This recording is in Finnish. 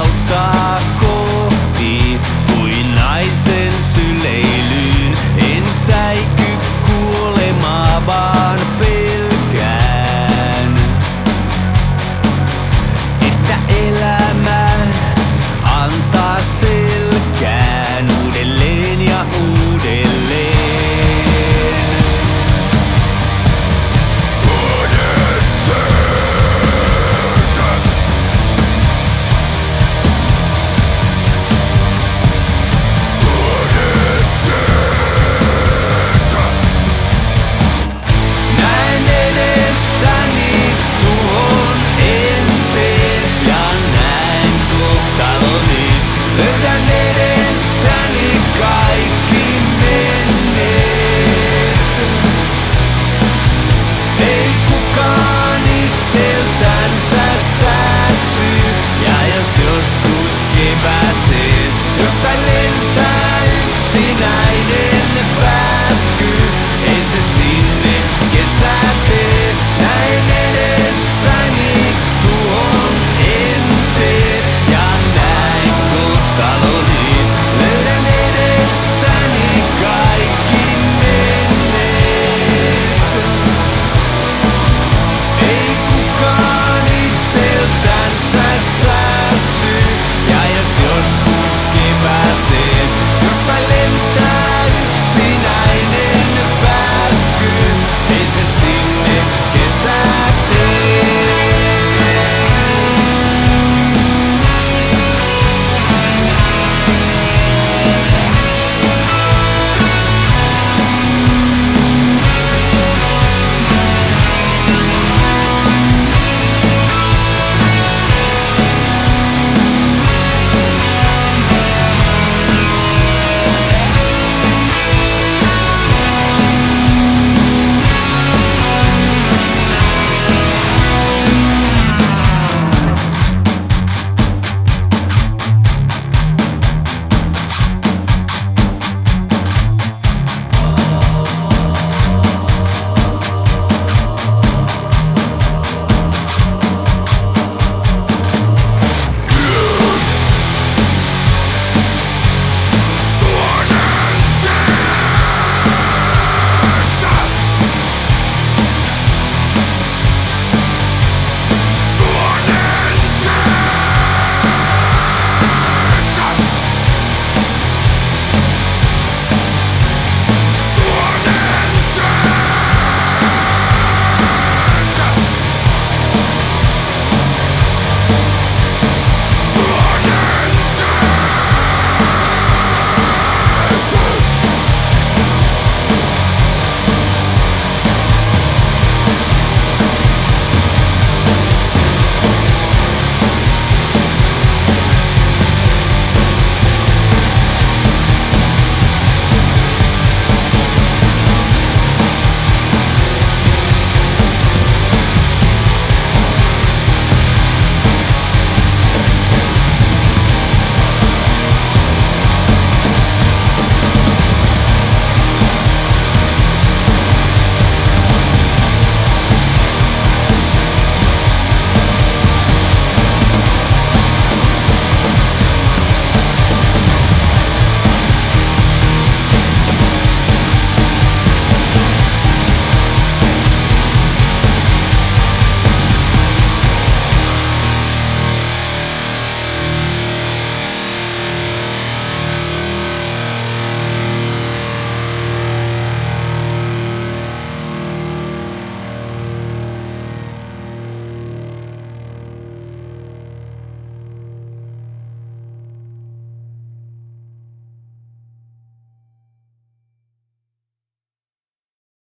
palauttaa kohti kuin naisen syleilyyn. En säiky kuolemaa vaan.